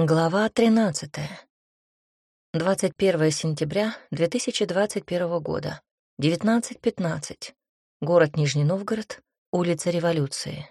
Глава 13. 21 сентября 2021 года. 19.15. Город Нижний Новгород, улица Революции.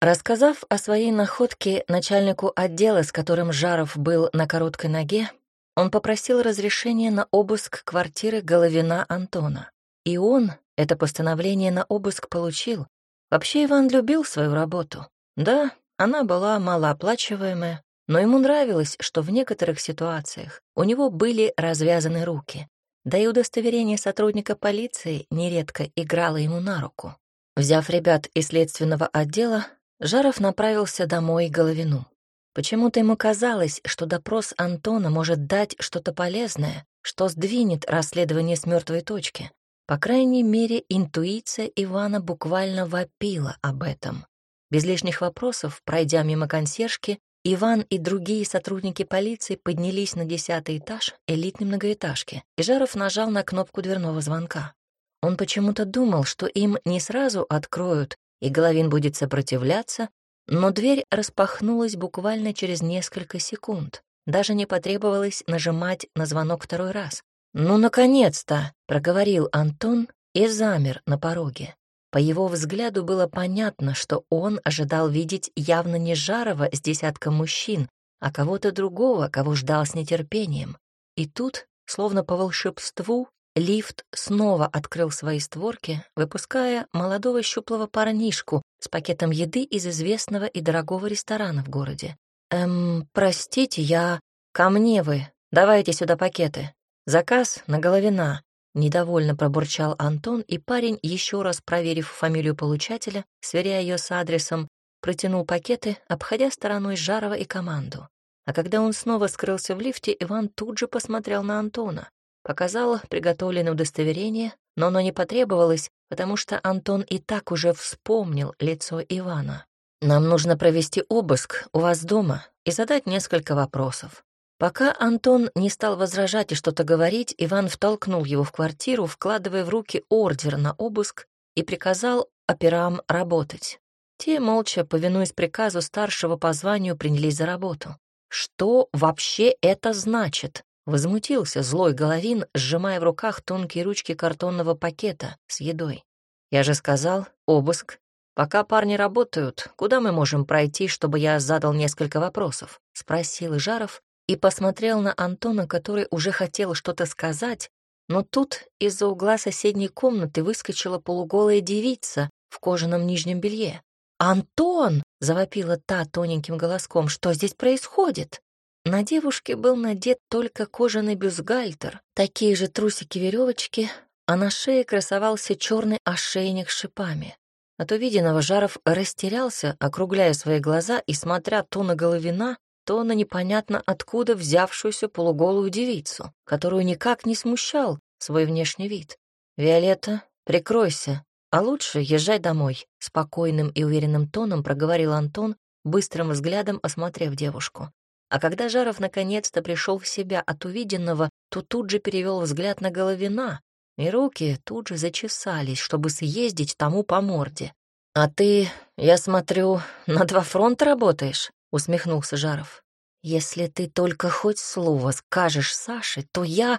Рассказав о своей находке начальнику отдела, с которым Жаров был на короткой ноге, он попросил разрешения на обыск квартиры Головина Антона. И он это постановление на обыск получил. Вообще Иван любил свою работу. Да, она была малооплачиваемая, но ему нравилось, что в некоторых ситуациях у него были развязаны руки. Да и удостоверение сотрудника полиции нередко играло ему на руку. Взяв ребят из следственного отдела, Жаров направился домой к Головину. Почему-то ему казалось, что допрос Антона может дать что-то полезное, что сдвинет расследование с мертвой точки. По крайней мере, интуиция Ивана буквально вопила об этом. Без лишних вопросов, пройдя мимо консьержки, Иван и другие сотрудники полиции поднялись на десятый этаж элитной многоэтажки, и Жаров нажал на кнопку дверного звонка. Он почему-то думал, что им не сразу откроют, и Головин будет сопротивляться, но дверь распахнулась буквально через несколько секунд. Даже не потребовалось нажимать на звонок второй раз. «Ну, наконец-то!» — проговорил Антон и замер на пороге. По его взгляду было понятно, что он ожидал видеть явно не Жарова с десятком мужчин, а кого-то другого, кого ждал с нетерпением. И тут, словно по волшебству, лифт снова открыл свои створки, выпуская молодого щуплого парнишку с пакетом еды из известного и дорогого ресторана в городе. «Эм, простите, я... Ко мне вы. Давайте сюда пакеты. Заказ на Головина. Недовольно пробурчал Антон, и парень, еще раз проверив фамилию получателя, сверяя ее с адресом, протянул пакеты, обходя стороной Жарова и команду. А когда он снова скрылся в лифте, Иван тут же посмотрел на Антона. Показал приготовленное удостоверение, но оно не потребовалось, потому что Антон и так уже вспомнил лицо Ивана. «Нам нужно провести обыск у вас дома и задать несколько вопросов. Пока Антон не стал возражать и что-то говорить, Иван втолкнул его в квартиру, вкладывая в руки ордер на обыск и приказал операм работать. Те, молча, повинуясь приказу старшего по званию, принялись за работу. «Что вообще это значит?» — возмутился злой Головин, сжимая в руках тонкие ручки картонного пакета с едой. «Я же сказал, обыск. Пока парни работают, куда мы можем пройти, чтобы я задал несколько вопросов?» — спросил Жаров, и посмотрел на Антона, который уже хотел что-то сказать, но тут из-за угла соседней комнаты выскочила полуголая девица в кожаном нижнем белье. «Антон!» — завопила та тоненьким голоском. «Что здесь происходит?» На девушке был надет только кожаный бюстгальтер, такие же трусики-веревочки, а на шее красовался черный ошейник с шипами. От увиденного Жаров растерялся, округляя свои глаза и смотря то на Головина, то на непонятно откуда взявшуюся полуголую девицу, которую никак не смущал свой внешний вид. «Виолетта, прикройся, а лучше езжай домой», — спокойным и уверенным тоном проговорил Антон, быстрым взглядом осмотрев девушку. А когда Жаров наконец-то пришел в себя от увиденного, то тут же перевел взгляд на Головина, и руки тут же зачесались, чтобы съездить тому по морде. «А ты, я смотрю, на два фронта работаешь?» — усмехнулся Жаров. «Если ты только хоть слово скажешь Саше, то я...»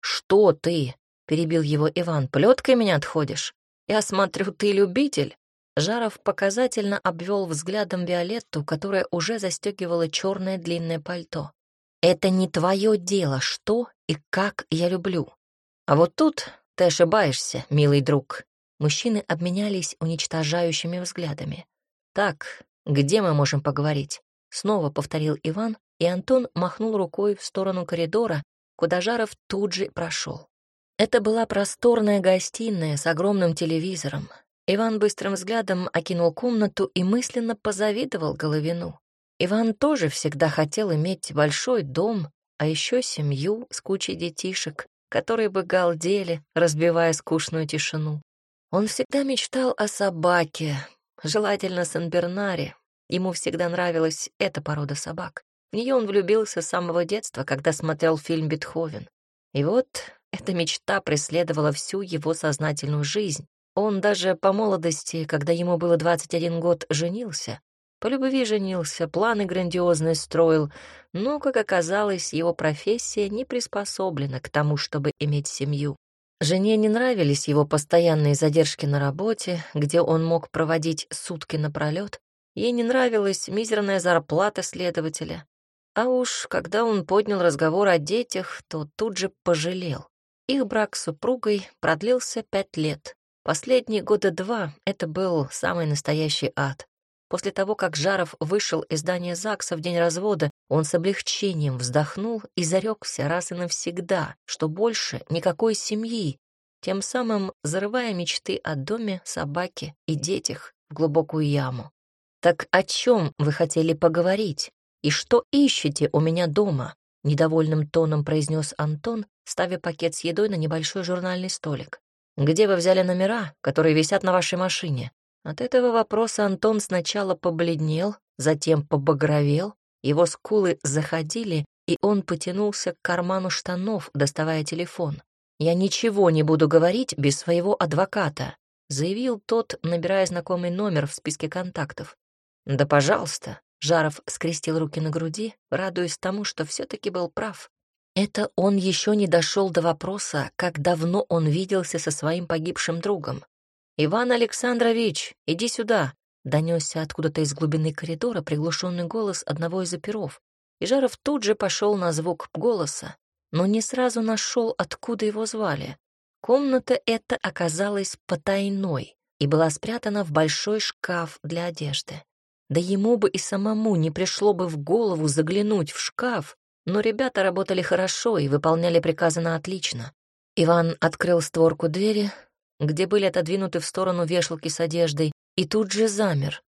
«Что ты?» — перебил его Иван. «Плеткой меня отходишь? Я смотрю, ты любитель». Жаров показательно обвел взглядом Виолетту, которая уже застегивала черное длинное пальто. «Это не твое дело, что и как я люблю. А вот тут ты ошибаешься, милый друг». Мужчины обменялись уничтожающими взглядами. «Так, где мы можем поговорить?» Снова повторил Иван, и Антон махнул рукой в сторону коридора, куда Жаров тут же прошел. Это была просторная гостиная с огромным телевизором. Иван быстрым взглядом окинул комнату и мысленно позавидовал Головину. Иван тоже всегда хотел иметь большой дом, а еще семью с кучей детишек, которые бы галдели, разбивая скучную тишину. Он всегда мечтал о собаке, желательно Сен-Бернаре, Ему всегда нравилась эта порода собак. В нее он влюбился с самого детства, когда смотрел фильм «Бетховен». И вот эта мечта преследовала всю его сознательную жизнь. Он даже по молодости, когда ему было 21 год, женился. По любви женился, планы грандиозные строил, но, как оказалось, его профессия не приспособлена к тому, чтобы иметь семью. Жене не нравились его постоянные задержки на работе, где он мог проводить сутки напролет. Ей не нравилась мизерная зарплата следователя. А уж когда он поднял разговор о детях, то тут же пожалел. Их брак с супругой продлился пять лет. Последние года два это был самый настоящий ад. После того, как Жаров вышел из здания ЗАГСа в день развода, он с облегчением вздохнул и зарекся раз и навсегда, что больше никакой семьи, тем самым зарывая мечты о доме, собаке и детях в глубокую яму. «Так о чем вы хотели поговорить? И что ищете у меня дома?» — недовольным тоном произнес Антон, ставя пакет с едой на небольшой журнальный столик. «Где вы взяли номера, которые висят на вашей машине?» От этого вопроса Антон сначала побледнел, затем побагровел, его скулы заходили, и он потянулся к карману штанов, доставая телефон. «Я ничего не буду говорить без своего адвоката», заявил тот, набирая знакомый номер в списке контактов. «Да, пожалуйста», — Жаров скрестил руки на груди, радуясь тому, что все-таки был прав. Это он еще не дошел до вопроса, как давно он виделся со своим погибшим другом. «Иван Александрович, иди сюда!» — донесся откуда-то из глубины коридора приглушенный голос одного из оперов. И Жаров тут же пошел на звук голоса, но не сразу нашел, откуда его звали. Комната эта оказалась потайной и была спрятана в большой шкаф для одежды. Да ему бы и самому не пришло бы в голову заглянуть в шкаф, но ребята работали хорошо и выполняли приказы на отлично. Иван открыл створку двери, где были отодвинуты в сторону вешалки с одеждой, и тут же замер.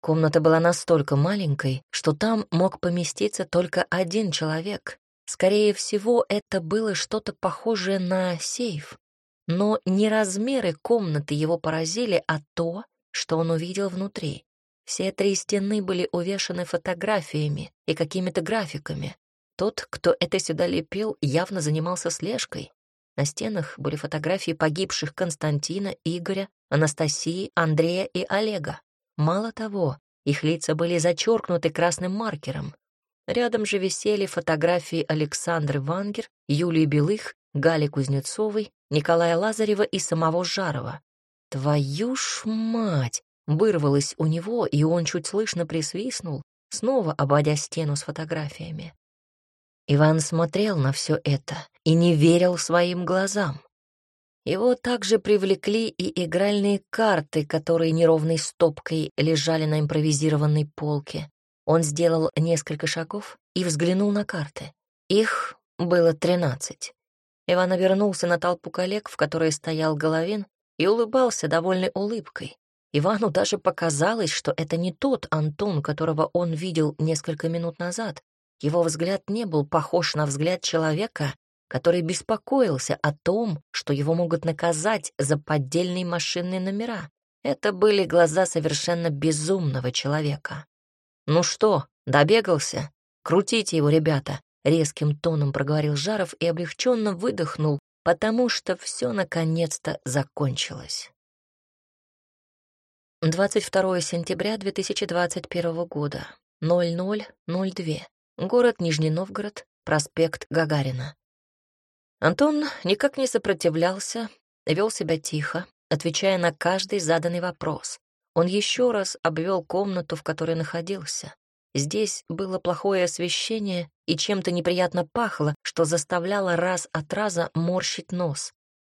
Комната была настолько маленькой, что там мог поместиться только один человек. Скорее всего, это было что-то похожее на сейф. Но не размеры комнаты его поразили, а то, что он увидел внутри. Все три стены были увешаны фотографиями и какими-то графиками. Тот, кто это сюда лепил, явно занимался слежкой. На стенах были фотографии погибших Константина, Игоря, Анастасии, Андрея и Олега. Мало того, их лица были зачеркнуты красным маркером. Рядом же висели фотографии Александры Вангер, Юлии Белых, Гали Кузнецовой, Николая Лазарева и самого Жарова. «Твою ж мать!» — вырвалось у него, и он чуть слышно присвистнул, снова обойдя стену с фотографиями. Иван смотрел на все это и не верил своим глазам. Его также привлекли и игральные карты, которые неровной стопкой лежали на импровизированной полке. Он сделал несколько шагов и взглянул на карты. Их было тринадцать. Иван обернулся на толпу коллег, в которой стоял Головин, и улыбался довольной улыбкой. Ивану даже показалось, что это не тот Антон, которого он видел несколько минут назад, его взгляд не был похож на взгляд человека, который беспокоился о том, что его могут наказать за поддельные машинные номера. Это были глаза совершенно безумного человека. «Ну что, добегался? Крутите его, ребята!» — резким тоном проговорил Жаров и облегченно выдохнул, потому что все наконец-то закончилось. 22 сентября 2021 года, 0002. Город Нижний Новгород, проспект Гагарина. Антон никак не сопротивлялся, вел себя тихо, отвечая на каждый заданный вопрос. Он еще раз обвел комнату, в которой находился. Здесь было плохое освещение и чем-то неприятно пахло, что заставляло раз от раза морщить нос.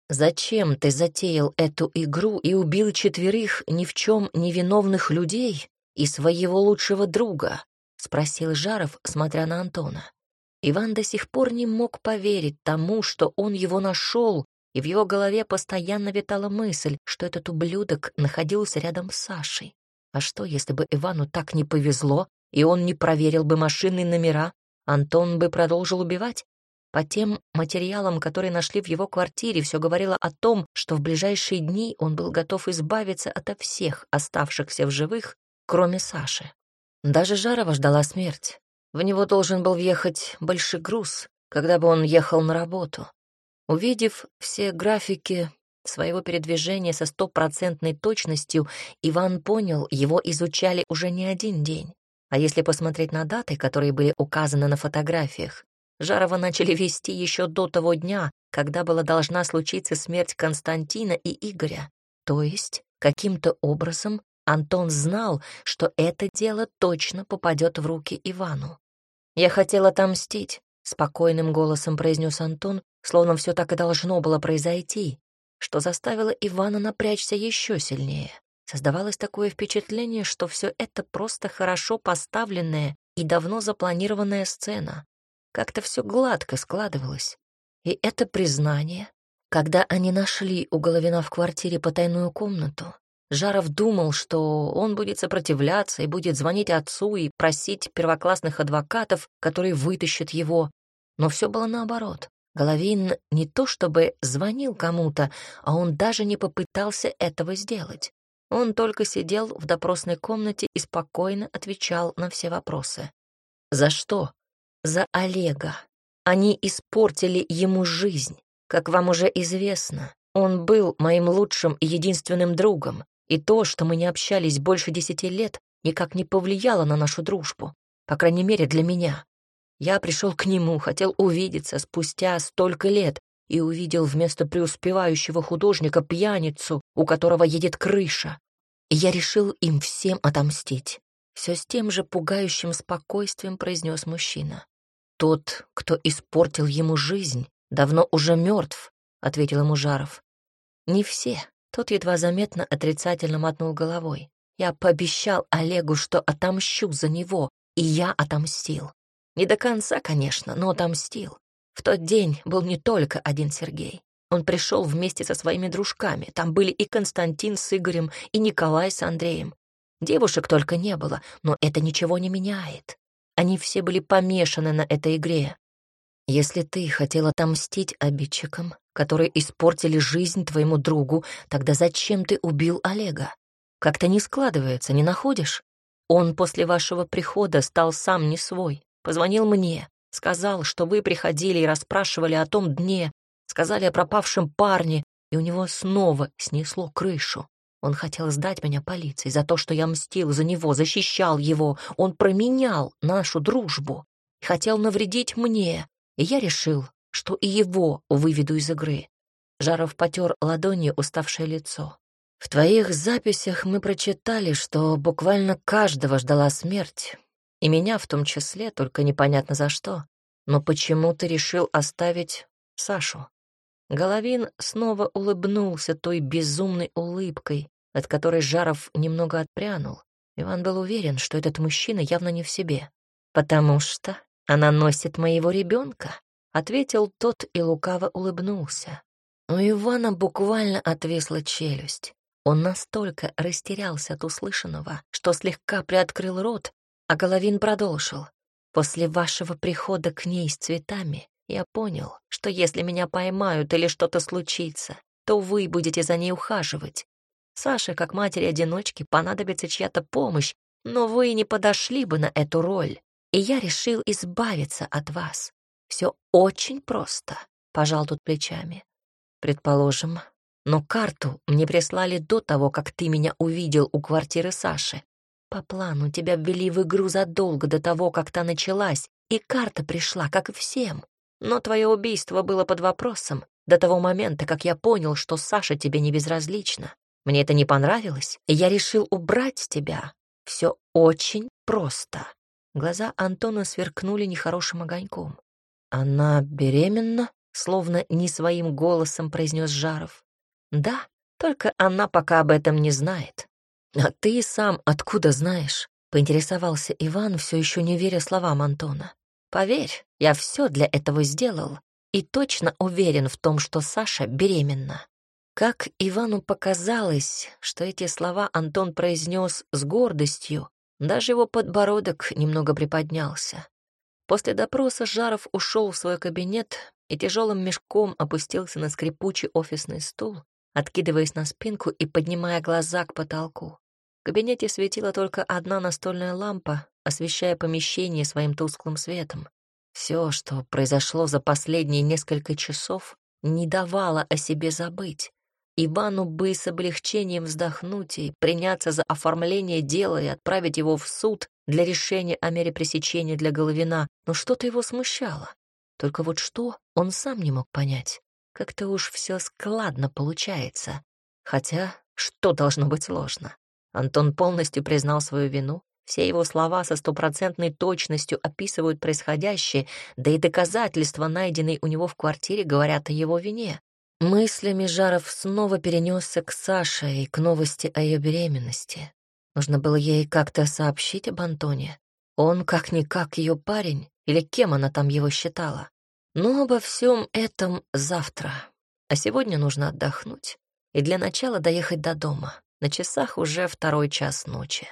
«Зачем ты затеял эту игру и убил четверых ни в чем невиновных людей и своего лучшего друга?» — спросил Жаров, смотря на Антона. Иван до сих пор не мог поверить тому, что он его нашел, и в его голове постоянно витала мысль, что этот ублюдок находился рядом с Сашей. А что, если бы Ивану так не повезло, и он не проверил бы машинные номера, Антон бы продолжил убивать? По тем материалам, которые нашли в его квартире, все говорило о том, что в ближайшие дни он был готов избавиться ото всех оставшихся в живых, кроме Саши. Даже Жарова ждала смерть. В него должен был въехать большой груз, когда бы он ехал на работу. Увидев все графики, Своего передвижения со стопроцентной точностью Иван понял, его изучали уже не один день. А если посмотреть на даты, которые были указаны на фотографиях, Жарова начали вести еще до того дня, когда была должна случиться смерть Константина и Игоря. То есть, каким-то образом Антон знал, что это дело точно попадет в руки Ивану. «Я хотел отомстить», — спокойным голосом произнес Антон, словно все так и должно было произойти, что заставило Ивана напрячься еще сильнее. Создавалось такое впечатление, что все это просто хорошо поставленная и давно запланированная сцена. Как-то все гладко складывалось. И это признание, когда они нашли у Головина в квартире потайную комнату, Жаров думал, что он будет сопротивляться и будет звонить отцу и просить первоклассных адвокатов, которые вытащат его. Но все было наоборот. Головин не то чтобы звонил кому-то, а он даже не попытался этого сделать. Он только сидел в допросной комнате и спокойно отвечал на все вопросы. За что? За Олега. Они испортили ему жизнь. Как вам уже известно, он был моим лучшим и единственным другом, и то, что мы не общались больше десяти лет, никак не повлияло на нашу дружбу, по крайней мере, для меня. Я пришел к нему, хотел увидеться спустя столько лет и увидел вместо преуспевающего художника пьяницу, у которого едет крыша. И я решил им всем отомстить. Все с тем же пугающим спокойствием произнес мужчина. Тот, кто испортил ему жизнь, давно уже мертв, ответил ему Жаров. Не все. Тот едва заметно отрицательно мотнул головой. Я пообещал Олегу, что отомщу за него, и я отомстил. Не до конца, конечно, но отомстил. В тот день был не только один Сергей. Он пришел вместе со своими дружками. Там были и Константин с Игорем, и Николай с Андреем. Девушек только не было, но это ничего не меняет. Они все были помешаны на этой игре. Если ты хотел отомстить обидчикам, которые испортили жизнь твоему другу, тогда зачем ты убил Олега? Как-то не складывается, не находишь? Он после вашего прихода стал сам не свой. Позвонил мне, сказал, что вы приходили и расспрашивали о том дне, сказали о пропавшем парне, и у него снова снесло крышу. Он хотел сдать меня полиции за то, что я мстил за него, защищал его. Он променял нашу дружбу хотел навредить мне. И я решил, что и его выведу из игры. Жаров потер ладонью уставшее лицо. В твоих записях мы прочитали, что буквально каждого ждала смерть, и меня в том числе, только непонятно за что. Но почему ты решил оставить Сашу? Головин снова улыбнулся той безумной улыбкой, от которой Жаров немного отпрянул. Иван был уверен, что этот мужчина явно не в себе. «Потому что она носит моего ребенка», — ответил тот и лукаво улыбнулся. У Ивана буквально отвисла челюсть. Он настолько растерялся от услышанного, что слегка приоткрыл рот а Головин продолжил. «После вашего прихода к ней с цветами я понял, что если меня поймают или что-то случится, то вы будете за ней ухаживать. Саше, как матери-одиночки, понадобится чья-то помощь, но вы не подошли бы на эту роль, и я решил избавиться от вас. Все очень просто», — пожал тут плечами. «Предположим, но карту мне прислали до того, как ты меня увидел у квартиры Саши. По плану тебя ввели в игру задолго до того, как та началась, и карта пришла, как всем. Но твое убийство было под вопросом до того момента, как я понял, что Саша тебе не безразлична. Мне это не понравилось, и я решил убрать тебя. Все очень просто. Глаза Антона сверкнули нехорошим огоньком. Она беременна? Словно не своим голосом произнес Жаров. Да, только она пока об этом не знает. «А ты сам откуда знаешь?» — поинтересовался Иван, все еще не веря словам Антона. «Поверь, я все для этого сделал и точно уверен в том, что Саша беременна». Как Ивану показалось, что эти слова Антон произнес с гордостью, даже его подбородок немного приподнялся. После допроса Жаров ушел в свой кабинет и тяжелым мешком опустился на скрипучий офисный стул, откидываясь на спинку и поднимая глаза к потолку. Кабинете светила только одна настольная лампа, освещая помещение своим тусклым светом. Все, что произошло за последние несколько часов, не давало о себе забыть. Ивану бы с облегчением вздохнуть и приняться за оформление дела и отправить его в суд для решения о мере пресечения для Головина, но что-то его смущало. Только вот что, он сам не мог понять. Как-то уж все складно получается. Хотя, что должно быть сложно? Антон полностью признал свою вину, все его слова со стопроцентной точностью описывают происходящее, да и доказательства, найденные у него в квартире, говорят о его вине. Мыслями Жаров снова перенесся к Саше и к новости о ее беременности. Нужно было ей как-то сообщить об Антоне. Он как-никак ее парень, или кем она там его считала. Но обо всем этом завтра. А сегодня нужно отдохнуть и для начала доехать до дома. На часах уже второй час ночи.